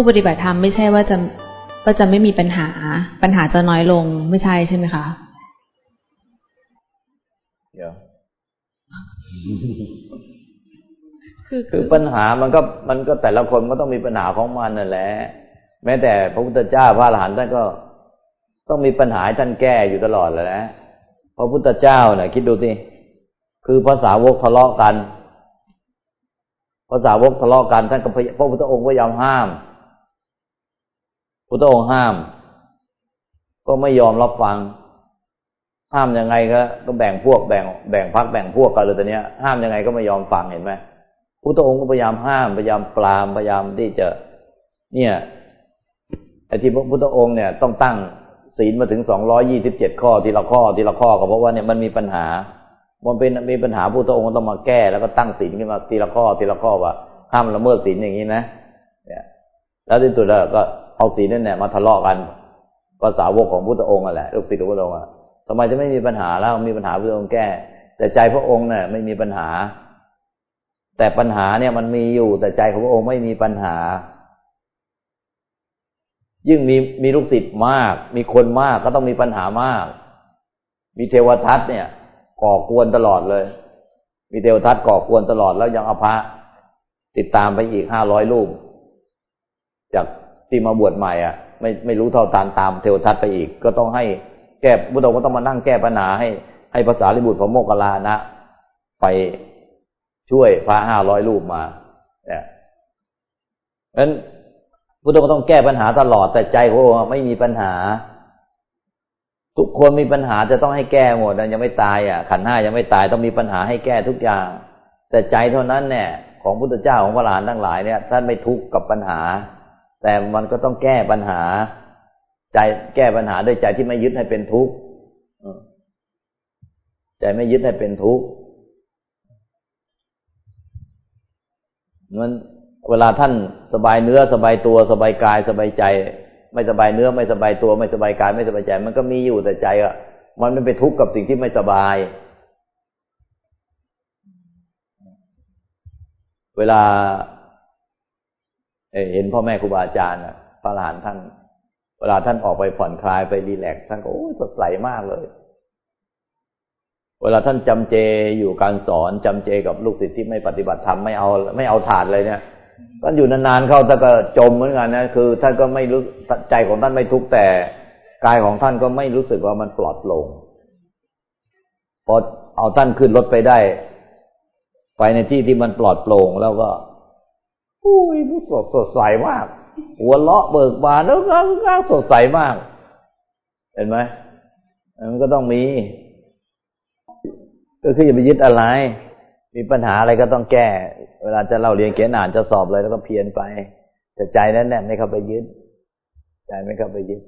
ผู้ปฏิบัติธรรมไม่ใช่ว่าจะว่าจะไม่มีปัญหา ปัญหาจะน้อยลงไม่ใช่ใช่ไหมคะเดี๋ยวคือคือปัญหามันก็มันก็แต่ละคนก็ต้องมีปัญหาของมันนั่นแหละแม้แต่พระพุทธเจ้าพระอรหันต์ท่านก็ต้องมีปัญหาท่านแก้อยู่ตลอดเลยนะพระพุทธเจ้าเนี่ยคิดดูสิคือภาษาวกทะเลาะกันภาษาวกทะเลาะกันท่านก็พระพุทธองค์พยายามห้าม พุทธองค์ห้าม ก็ไม่ยอมรับฟัง ห้ามยังไงก็ก็แบ่งพวกแบ่ง แบ่งพักแบ่งพวกกันเลยตอนนี้ยห้ามยังไงก็ไม่ยอมฟังเห็นไหมพุทธองค์ก็พยายามห้ามพยายามปรามพยายามที่จะ เนี่ยไอ้ที่พระพุทธองค์เนี่ยต้องตั้งศีลมาถึงสองร้อยี่สิบเจ็ดข้อทีละข้อทีละข้อก็เพราะว่าเนี่ยมันมีปัญหา มันเป็นมีปัญหาพุทธองค์ต้องมาแก้แล้วก็ตั้งศีลขึ้นมาทีละข้อทีละข้อว่าห้ามละเมิดศีลอย่างนี้นะเนี่ยแล้วที่สุดแล้วก็ เอาศีนั่นแหละมาทะเลาะกันภาษาวกของพุทธองค์อะแหละลูกศิษย์ของพุทธองค์ทำไมจะไม่มีปัญหาแล้วมีปัญหาพุทธองค์แก้ แต่ใจพระองค์เนี่ยไม่มีปัญหา แต่ปัญหาเนี่ยมันมีอยู่ แต่ใจของพระองค์ไม่มีปัญหา ยิ่งมีมีลูกศิษย์มาก มีคนมากก็ต้องมีปัญหามาก มีเทวทัตเนี่ย ก่อกวนตลอดเลย มีเทวทัตก่อกวนตลอดแล้วยังเอาพระติดตามไปอีกห้าร้อยรูปจาก ที่มาบวชใหม่อะ ไม่ไม่รู้เท่าตานตามเทวทัตไปอีก ก็ต้องให้แก้พุทธองค์ก็ต้องมานั่งแก้ปัญหาให้ ให้ภาษาลิบุตรพระโมคคัลานะ ไปช่วยพระห้าร้อยรูปมาเนี่ยเพราะฉะนั้นพุทธองค์ต้องแก้ปัญหาตลอดแต่ใจขององค์ไม่มีปัญหา ทุกคนมีปัญหาจะต้องให้แก้หมดยังไม่ตายอะ ขันห้ายังไม่ตายต้องมีปัญหาให้แก้ทุกอย่าง แต่ใจเท่านั้นเนี่ยของพุทธเจ้าของพระหลานทั้งหลายเนี่ยท่านไม่ทุกข์กับปัญหา แต่มันก็ต้องแก้ปัญหา ใจแก้ปัญหาด้วยใจที่ไม่ยึดให้เป็นทุกข์ใจไม่ยึดให้เป็นทุกข์มันเวลาท่านสบายเนื้อสบายตัวสบายกายสบายใจ ไม่สบายเนื้อไม่สบายตัวไม่สบายกายไม่สบายใจ มันก็มีอยู่แต่ใจอะมันไม่ไปทุกข์กับสิ่งที่ไม่สบาย เวลา เห็นพ่อแม่ครูบาอาจารย์พระหลานท่าน เวลาท่านออกไปผ่อนคลายไปรีแลกท่านก็โอ้สดใสมากเลย เวลาท่านจำเจอยู่การสอนจำเจกับลูกศิษย์ที่ไม่ปฏิบัติธรรมไม่เอาไม่เอาถาดเลยเนี่ยท่านอยู่นานๆเข้าท่านก็จมเหมือนกันนะคือท่านก็ไม่รู้ใจของท่านไม่ทุกข์แต่กายของท่านก็ไม่รู้สึกว่ามันปลอดโปร่งพอเอาท่านขึ้นรถไปได้ ไปในที่ที่มันปลอดโปร่งแล้วก็ อุ้ยสดสดใสมาก หัวเลาะเบิกบานแล้วก็สดใสมาก เห็นไหมมันก็ต้องมี ก็คืออย่าไปยึดอะไร มีปัญหาอะไรก็ต้องแก้ เวลาจะเล่าเรียนเขียนอ่านจะสอบเลยแล้วก็เพียนไป แต่ใจนั้นเนี่ยไม่เข้าไปยึด ใจไม่เข้าไปยึด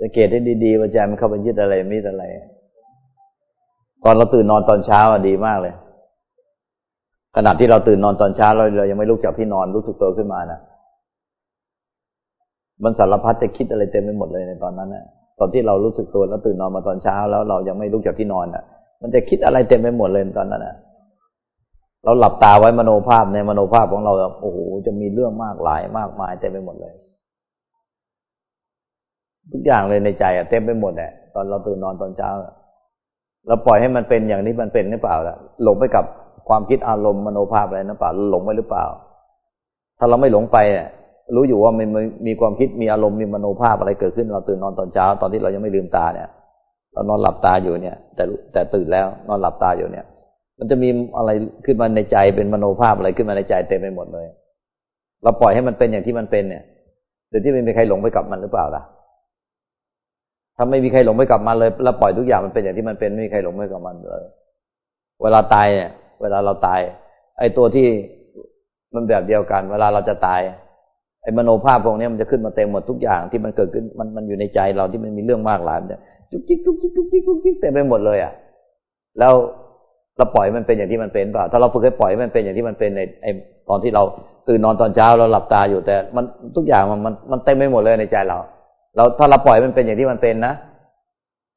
สังเกตให้ดีๆว่าใจมันเข้าไปยึดอะไรมิดอะไร ตอนเราตื่นนอนตอนเช้าอะดีมากเลย ขณะที่เราตื่นนอนตอนเช้าเราเรายังไม่ลุกจากที่นอนรู้สึกตัวขึ้นมานะมันสารพัดจะคิดอะไรเต็มไปหมดเลยในตอนนั้นนะตอนที่เรารู้สึกตัวแล้วตื่นนอนมาตอนเช้า แล้วเรายังไม่ลุกจากที่นอนอะ มันจะคิดอะไรเต็มไปหมดเลยตอนนั้นอะเราหลับตาไว้มโนภาพในมโนภาพของเราโอ้โหจะมีเรื่องมากหลายมากมายเต็มไปหมดเลย ทุกอย่างเลยในใจอะเต็มไปหมดแหละตอนเราตื่นนอนตอนเช้า เราปล่อยให้มันเป็นอย่างนี้มันเป็นหรือเปล่าล่ะหลงไปกับความคิดอารมณ์มโนภาพอะไรนะเปล่าหลงไปหรือเปล่า ถ้าเราไม่หลงไปอะรู้อยู่ว่ามันมีความคิดมีอารมณ์มีมโนภาพอะไรเกิดขึ้น เราตื่นนอนตอนเช้า ตอนที่เรายังไม่ลืมตาเนี่ย เรานอนหลับตาอยู่เนี่ย แต่แต่ตื่นแล้วนอนหลับตาอยู่เนี่ย มันจะมีอะไรขึ้นมาในใจเป็นมโนภาพอะไรขึ้นมาในใจเต็มไปหมดเลย เราปล่อยให้มันเป็นอย่างที่มันเป็นเนี่ยโดยที่ไม่มีใครหลงไปกับมันหรือเปล่าล่ะ ถ้าไม่มีใครหลงไปกับมันเลย แล้วปล่อยทุกอย่างมันเป็นอย่างที่มันเป็นไม่มีใครหลงไปกับมันเลย เวลาตายเนี่ย เวลาเราตาย ไอ้ตัวที่มันแบบเดียวกัน เวลาเราจะตาย ไอ้มโนภาพพวกนี้มันจะขึ้นมาเต็มหมดทุกอย่างที่มันเกิดขึ้นมันมันอยู่ในใจเราที่มันมีเรื่องมากหลายเนี่ยจุกจิกจุกจิกจุกจิกจุกจิกเต็มไปหมดเลยอะแล้วเราปล่อยมันเป็นอย่างที่มันเป็นเปล่าถ้าเราฝึกให้ปล่อยมันเป็นอย่างที่มันเป็นในไอ้ตอนที่เราตื่นนอนตอนเช้าเราหลับตาอยู่แต่ มันทุกอย่างมันมันมันเต็มไปหมดเลยในใจเรา เราถ้าเราปล่อยมันเป็นอย่างที่มันเป็นนะ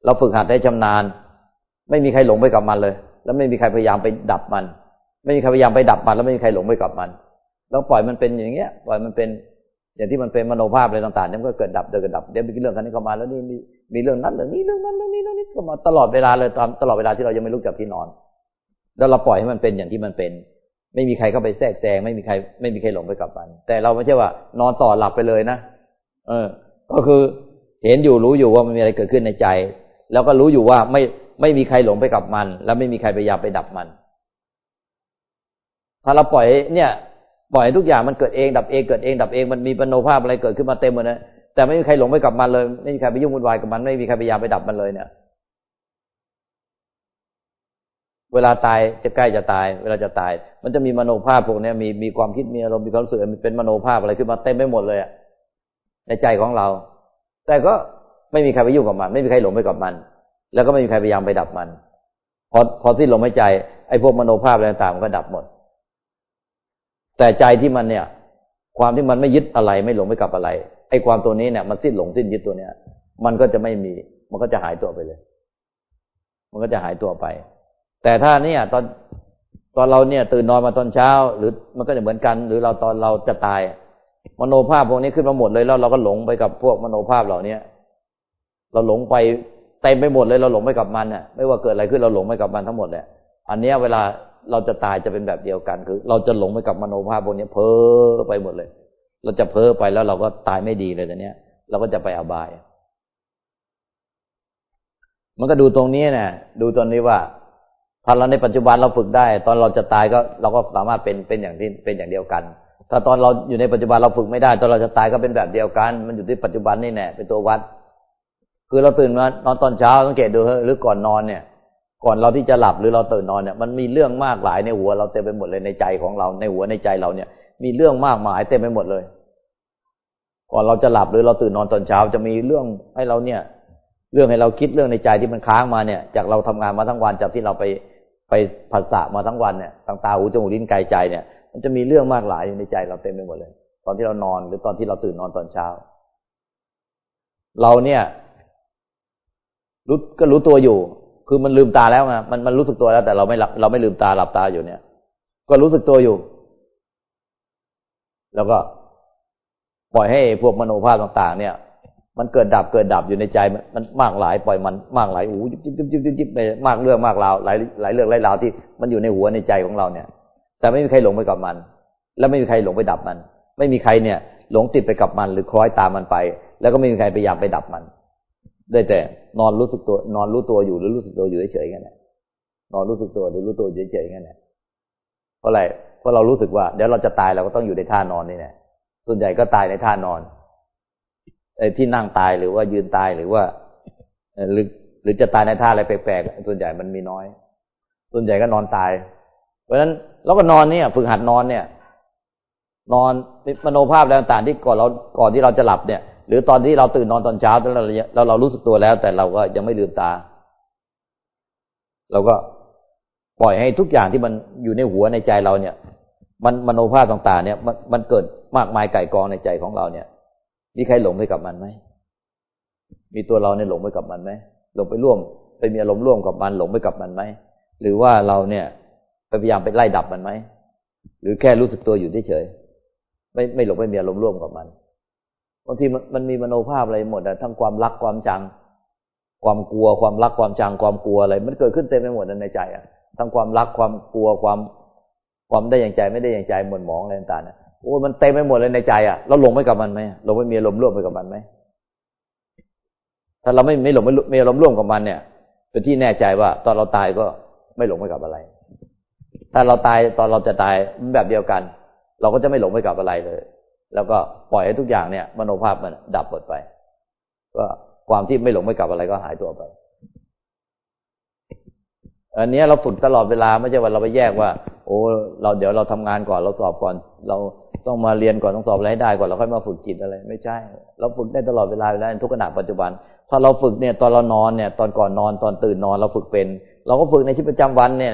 เราฝึกหัดได้ชำนาญ ไม่มีใครหลงไปกับมันเลย แล้วไม่มีใครพยายามไปดับมัน ไม่มีใครพยายามไปดับมัน แล้วไม่มีใครหลงไปกับมันเราปล่อยมันเป็นอย่างเงี้ย ปล่อยมันเป็นอย่างที่มันเป็นมโนภาพอะไรต่างๆเนี่ยมันก็เกิดดับเดินดับเดี๋ยวมีเรื่องคันนี้เข้ามาแล้วนี่มีมีเรื่องนั้นเรื่องนี้เรื่องนั้นเรื่องนี้เรื่องนี้เข้ามาตลอดเวลาเลยตามตลอดเวลาที่เรายังไม่ลุกจากที่นอน แล้วเราปล่อยให้มันเป็นอย่างที่มันเป็น ไม่มีใครเข้าไปแทรกแซงไม่มีใคร ไม่มีใครหลงไปกับมัน แต่เราไม่ใช่ว่า นอนต่อหลับไปเลยนะเออ ก็คือเห็นอยู่รู้อยู่ว่ามันมีอะไรเกิดขึ้นในใจ แล้วก็รู้อยู่ว่าไม่ไม่มีใครหลงไปกับมัน แล้วไม่มีใครพยายามไปดับมัน ถ้าเราปล่อยเนี่ยปล่อยทุกอย่างมันเกิดเองดับเองเกิดเองดับเองมันมีปโนภาพอะไรเกิดขึ้นมาเต็มหมดนะแต่ไม่มีใครหลงไปกับมันเลย ไม่มีใครไปยุ่งวุ่นวายกับมัน ไม่มีใครพยายามไปดับมันเลยเนี่ย เวลาตายจะใกล้จะตาย เวลาจะตาย มันจะมีมโนภาพพวกนี้มีมีความคิดมีอารมณ์มีความรู้สึกเป็นมโนภาพอะไรขึ้นมาเต็มไปหมดเลยอะ ในใจของเรา แต่ก็ไม่มีใครไปยุ่งกับมัน ไม่มีใครหลงไปกับมัน แล้วก็ไม่มีใครพยายามไปดับมัน พอพอสิ้นลมหายใจไอ้พวกมโนภาพอะไรต่างมันก็ดับหมด แต่ใจที่มันเนี่ย ความที่มันไม่ยึดอะไร ไม่หลงไปกับอะไรไอ้ความตัวนี้เนี่ยมันสิ้นหลงสิ้นยึดตัวเนี้ย มันก็จะไม่มี มันก็จะหายตัวไปเลย มันก็จะหายตัวไป แต่ถ้าเนี่ยตอนตอนเราเนี่ยตื่นนอนมาตอนเช้า หรือมันก็จะเหมือนกัน หรือเราตอนเราจะตาย มโนภาพพวกนี้ขึ้นมาหมดเลยแล้วเราก็หลงไปกับพวกมโนภาพเหล่าเนี้ยเราหลงไปเต็มไปหมดเลยเราหลงไปกับมันเนี่ยไม่ว่าเกิดอะไรขึ้นเราหลงไปกับมันทั้งหมดแหละอันเนี้ยเวลาเราจะตายจะเป็นแบบเดียวกัน คือ เราจะหลงไปกับมโนภาพพวกนี้เพ้อไปหมดเลย เราจะเพ้อไปแล้วเราก็ตายไม่ดีเลยตอนเนี้ย เราก็จะไปอบาย มันก็ดูตรงนี้นะดูตอนนี้ว่าถ้าเราในปัจจุบันเราฝึกได้ ตอนเราจะตายก็เราก็สามารถเป็นเป็นอย่างที่เป็นอย่างเดียวกัน ถ้าตอนเราอยู่ในปัจจุบันเราฝึกไม่ได้ ตอนเราจะตายก็เป็นแบบเดียวกัน มันอยู่ที่ปัจจุบันนี่แน่เป็นตัววัด คือเราตื่นมานอนตอนเช้าสังเกตดูหรือก่อนนอนเนี่ย ก่อนเราที่จะหลับหรือเราตื่นนอนเนี่ย มันมีเรื่องมากหลายในหัวเราเต็มไปหมดเลยในใจของเรา ในหัวในใจเราเนี่ย มีเรื่องมากมายเต็มไปหมดเลย ก่อนเราจะหลับหรือเราตื่นนอนตอนเช้าจะมีเรื่องให้เราเนี่ย เรื่องให้เราคิดเรื่องในใจที่มันค้างมาเนี่ย จากเราทำงานมาทั้งวันจากที่เราไปไปภาษามาทั้งวันเนี่ยต่างตาหูจมูกลิ้นกายใจเนี่ย มันจะมีเรื่องมากหลายอยู่ในใจเราเต็มไปหมดเลย ตอนที่เรานอนหรือตอนที่เราตื่นนอนตอนเช้า เราเนี่ยรู้ก็รู้ตัวอยู่ คือมันลืมตาแล้วไงมันมันรู้สึกตัวแล้ว แต่เราไม่หลับเราไม่ลืมตาหลับตาอยู่เนี่ย ก็รู้สึกตัวอยู่ แล้วก็ปล่อยให้พวกมโนภาพต่าง ๆ เนี่ย มันเกิดดับเกิดดับอยู่ในใจมันมากหลาย ปล่อยมันมากหลายอู้ยิบยิบยิบยิบยิบไปมากเรื่องมากราวหลายหลายเรื่องหลายราวที่มันอยู่ในหัวในใจของเราเนี่ย แต่ไม่มีใครหลงไปกับมัน แล้วไม่มีใครหลงไปดับมัน ไม่มีใครเนี่ย หลงติดไปกับมัน หรือคล้อยตามมันไป แล้วก็ไม่มีใครพยายามไปดับมัน ได้แต่นอนรู้สึกตัวนอนรู้ตัวอยู่หรือรู้สึกตัวอยู่เฉยๆกันนี่ยนอนรู้สึกตัวหรือรู้ตัวเฉยๆกันเนี่ยเพราะอะไรเพราะเรารู้สึกว่าเดี๋ยวเราจะตายเราก็ต้องอยู่ในท่านอนนี่แหละส่วนใหญ่ก็ตายในท่านอนไอ้ที่นั่งตายหรือว่ายืนตายหรือว่าหรือหรือจะตายในท่าอะไรแปลกๆส่วนใหญ่มันมีน้อย ส่วนใหญ่ก็นอนตาย เพราะฉะนั้นเราก็นอนเนี่ย ฝึกหัดนอนเนี่ย นอนมโนภาพต่างที่ก่อนเราก่อนที่เราจะหลับเนี่ย หรือตอนที่เราตื่นนอนตอนเช้าแล้วเราเราเรารู้สึกตัวแล้ว แต่เราก็ยังไม่ลืมตา เราก็ปล่อยให้ทุกอย่างที่มันอยู่ในหัวในใจเราเนี่ย มันมโนภาพต่างๆ เนี่ย มันมันเกิดมากมายไก่กองในใจของเราเนี่ย มีใครหลงไปกับมันไหมมีตัวเราเนี่ยหลงไปกับมันไหมหลงไปร่วม ไปมีอารมณ์ร่วมกับมันหลงไปกับมันไหมหรือว่าเราเนี่ย พยายามไปไล่ดับมันไหม หรือแค่รู้สึกตัวอยู่เฉยไม่ไม่หลงไปมีอารมณ์ร่วมกับมันบางทีมันมีมโนภาพอะไรหมดอะทั้งความรักความจัง ความกลัวความรักความจังความกลัวอะไร มันเกิดขึ้นเต็มไปหมดในใจอะทั้งความรักความกลัวความความได้อย่างใจไม่ได้อย่างใจหมดหมองอะไรต่างๆโอ้มันเต็มไปหมดเลยในใจอะเราหลงไปกับมันไหมเราไม่มีอารมณ์ร่วมไปกับมันไหมถ้าเราไม่ไม่หลงไม่มีอารมณ์ร่วมกับมันเนี่ยเป็นที่แน่ใจว่า ตอนเราตายก็ไม่หลงไปกับอะไร ถ้าเราตายตอนเราจะตายแบบเดียวกัน เราก็จะไม่หลงไปกับอะไรเลย แล้วก็ปล่อยให้ทุกอย่างเนี่ยมโนภาพมันดับหมดไป ก็ความที่ไม่หลงไม่กลับอะไรก็หายตัวไป อันนี้เราฝึกตลอดเวลาไม่ใช่ว่าเราไปแยกว่า โอ้เราเดี๋ยวเราทำงานก่อนเราสอบก่อน เราต้องมาเรียนก่อนต้องสอบอะไรให้ได้ก่อนเราค่อยมาฝึกจิตอะไร ไม่ใช่ เราฝึกได้ตลอดเวลาเวลาทุกขณะปัจจุบันถ้าเราฝึกเนี่ยตอนเรานอนเนี่ย ตอนก่อนนอนตอนตื่นนอนเราฝึกเป็น เราก็ฝึกในชีวิตประจำวันเนี่ย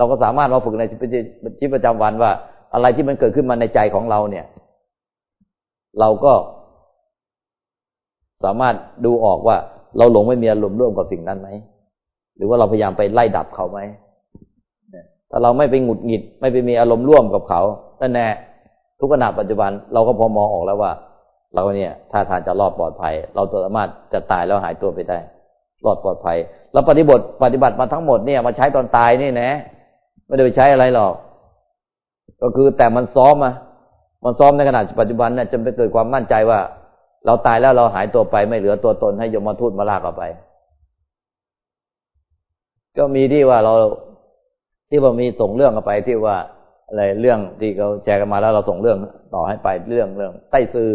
เราก็สามารถมาฝึกในชีวิตประจำวันว่า อะไรที่มันเกิดขึ้นมาในใจของเราเนี่ย เราก็สามารถดูออกว่า เราหลงไม่มีอารมณ์ร่วมกับสิ่งนั้นไหม หรือว่าเราพยายามไปไล่ดับเขาไหมถ้าเราไม่ไปหงุดหงิด ไม่ไปมีอารมณ์ร่วมกับเขานั่นแน่ทุกขณะปัจจุบันเราก็พอมองออกแล้วว่า เราเนี่ยถ้าทานจะรอดปลอดภัย เราสามารถจะตายแล้วหายตัวไปได้รอดปลอดภัยเราปฏิบัติปฏิบัติมาทั้งหมดเนี่ยมาใช้ตอนตายนี่นะ ไม่ได้ไปใช้อะไรหรอก ก็คือแต่มันซ้อมมามันซ้อมในขณะปัจจุบันเนี่ยจนไปเกิดความมั่นใจว่า เราตายแล้วเราหายตัวไปไม่เหลือตัวตนให้ยมทูตมาลากเอาไป ก็มีที่ว่าเราที่ว่ามีส่งเรื่องกันไปที่ว่าอะไรเรื่องที่เขาแชร์กันมาแล้วเราส่งเรื่องต่อให้ไปเรื่องเรื่องใต้ซือ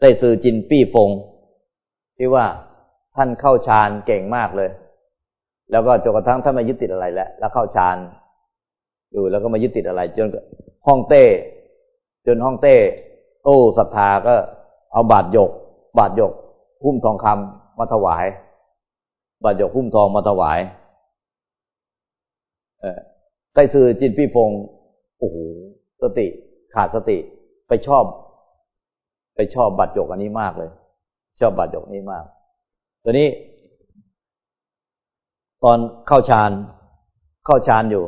ใต้ซือจินปี้ฟง ที่ว่าท่านเข้าฌานเก่งมากเลย แล้วก็จนกระทั่งท่านมายึดติดอะไรแล้ว แล้วเข้าฌาน อยู่แล้วก็มายึดติดอะไร จนห้องเต้ จนห้องเต้ โอ้ศรัทธาก็ เอาบาทหยก บาทหยกหุ้มทองคำมาถวาย บาทหยกหุ้มทองมาถวาย เออใกล้ซื้อจินพี่พงโอ้โหสติ ขาดสติไปชอบ ไปชอบบาดหยกอันนี้มากเลย ชอบบาดหยกนี้มากตัวนี้ ตอนเข้าฌานเข้าฌานอยู่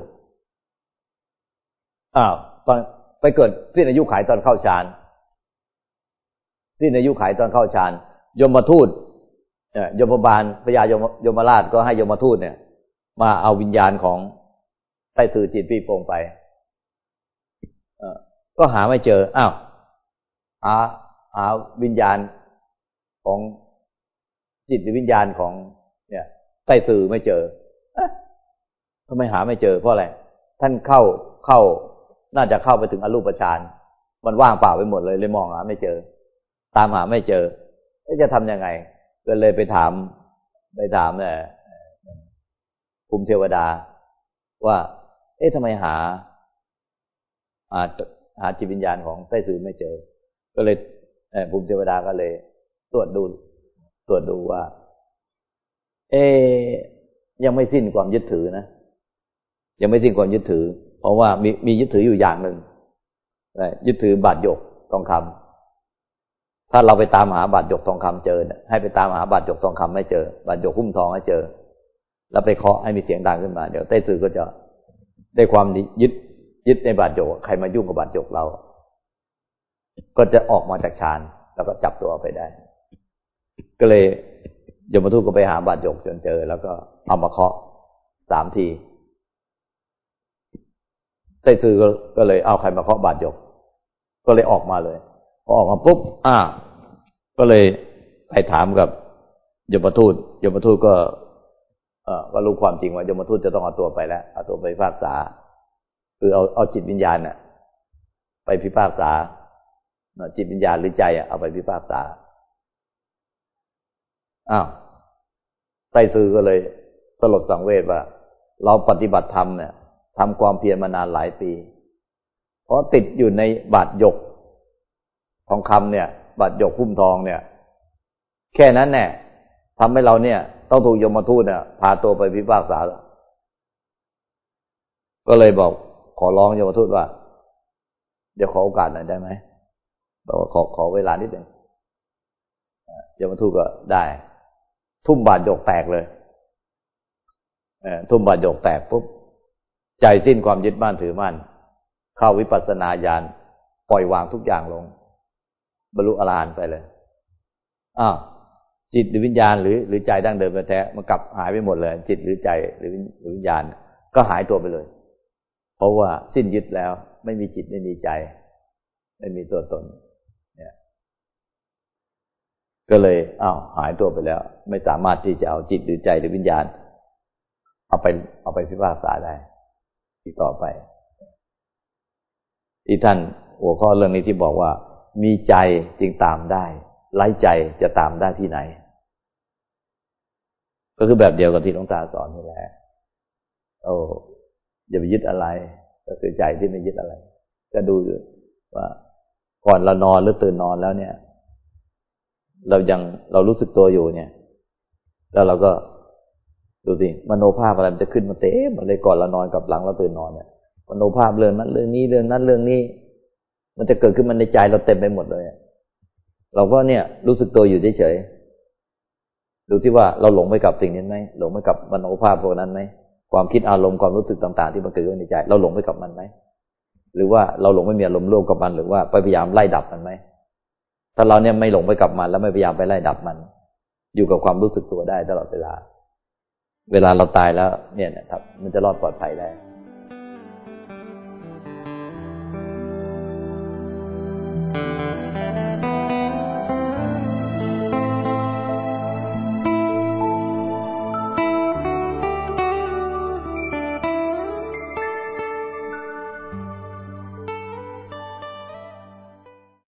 อ้าวตอนไปเกิดสิ้นอายุขายตอนเข้าฌานสิ้นอายุขายตอนเข้าฌานยมมาทูตยมบาลพญายมยมราชก็ให้ยมทูตเนี่ย มาเอาวิญญาณของใต้ถือจิตพี่โปงไปก็หาไม่เจอ อ้าวหาหาวิญญาณของจิตหรือวิญญาณของ เนี่ยใต้สื่อไม่เจอทำไมหาไม่เจอเพราะอะไร ท่านเข้าเข้า น่าจะเข้าไปถึงอรูปฌานมันว่างเปล่าไปหมดเลยเลยมองหาไม่เจอ ตามหาไม่เจอจะทำยังไง ก็เลยไปถาม ไปถามเนี่ยภูมิเทวดา ว่า เอ๊ะทำไมหาหาหาจิตวิญญาณของไต้สือไม่เจอ ก็เลยภูมิเทวดาก็เลย ตรวจดูตรวจดูว่า เอ๊ยังไม่สิ้นความยึดถือนะยังไม่สิ้นความยึดถือ เพราะว่ามีมียึดถืออยู่อย่างหนึ่งยึดถือบาทหยกทองคำถ้าเราไปตามหาบาทหยกทองคำเจอให้ไปตามหาบาทหยกทองคำไม่เจอ บาทหยกหุ้มทองให้เจอ แล้วไปเคาะให้มีเสียงดังขึ้นมา เดี๋ยวใต้สื่อก็จะได้ความยึดยึดในบาทหยกใครมายุ่งกับบาทหยกเรา ก็จะออกมาจากฌานแล้วก็จับตัวไปได้ ก็เลยยมทูตก็ไปหาบาทหยกจนเจอ แล้วก็เอามาเคาะสามที ไต้ซือก็เลยเอาใครมาเคาะบาดยก ก็เลยออกมาเลยพอออกมาปุ๊บอ่า ก็เลยไปถามกับยมทูตยมทูตก็เออก็รู้ความจริงว่ายมทูตจะต้องเอาตัวไปแล้วเอาตัวไปพิพากษา คือเอาเอาจิตวิญญาณเนี่ยไปพิพากษาจิตวิญญาณหรือใจอะเอาไปพิพากษาอ้าวไต้ซือก็เลยสลดสังเวชว่า เราปฏิบัติธรรมเนี่ย ทำความเพียรมานานหลายปี เพราะติดอยู่ในบาดหยกทองคำเนี่ย บาดหยกพุ่มทองเนี่ย แค่นั้นแน่ทำให้เราเนี่ย ต้องถูกยมทูตเนี่ยพาตัวไปพิพากษา ก็เลยบอกขอร้องยมทูตว่า เดี๋ยวขอโอกาสหน่อยได้ไหมบอกว่าขอขอเวลานิดหนึ่งยมทูตก็ได้ ทุ่มบาดหยกแตกเลยทุ่มบาดหยกแตกปุ๊บ ใจสิ้นความยึดมั่นถือมั่น เข้าวิปัสสนาญาณปล่อยวางทุกอย่างลง บรรลุอรหันต์ไปเลยอ้าวจิตหรือวิญญาณหรือหรือใจดั้งเดิมแท้มันกลับหายไปหมดเลย จิตหรือใจหรือวิญญาณ ก็หายตัวไปเลย เพราะว่าสิ้นยึดแล้ว ไม่มีจิตไม่มีใจ ไม่มีตัวตน เนี่ย ก็เลยอ้าวหายตัวไปแล้ว ไม่สามารถที่จะเอาจิตหรือใจหรือวิญญาณ เอาไปเอาไปพิพากษาได้ ที่ต่อไป ที่ท่านหัวข้อเรื่องนี้ที่บอกว่า มีใจจึงตามได้ไร้ใจจะตามได้ที่ไหน ก็คือแบบเดียวกับที่หลวงตาสอนนี่แหละโอ้อย่าไปยึดอะไร ก็คือใจที่ไม่ยึดอะไร ก็ดูว่าก่อนเรานอนหรือตื่นนอนแล้วเนี่ย เรายังเรารู้สึกตัวอยู่เนี่ย แล้วเราก็ ดูสิมโนภาพอะไรมันจะขึ้นมาเต็มมาเลยก่อนเรานอนกับหลังเราตื่นนอนเนี่ยมโนภาพเรื่องนั้นเรื่องนี้เรื่องนั้นเรื่องนี้ มันจะเกิดขึ้นมาในใจเราเต็มไปหมดเลยเราก็เนี่ยรู้สึกตัวอยู่เฉยๆดูที่ว่าเราหลงไปกับสิ่งนี้ไหมหลงไปกับมโนภาพพวกนั้นไหมความคิดอารมณ์ความรู้สึกต่างๆ ที่มันเกิดขึ้นในใจ เราหลงไปกับมันไหมหรือว่าเราหลงไม่มีอารมณ์ร่วมกับมันหรือว่าไปพยายามไล่ดับมันไหมถ้าเราเนี่ยไม่หลงไปกับมัน แล้วไม่พยายามไปไล่ดับมัน อยู่กับความรู้สึกตัวได้ตลอดเวลา เวลาเราตายแล้วเนี่ยนะครับ มันจะรอดปลอดภัยได้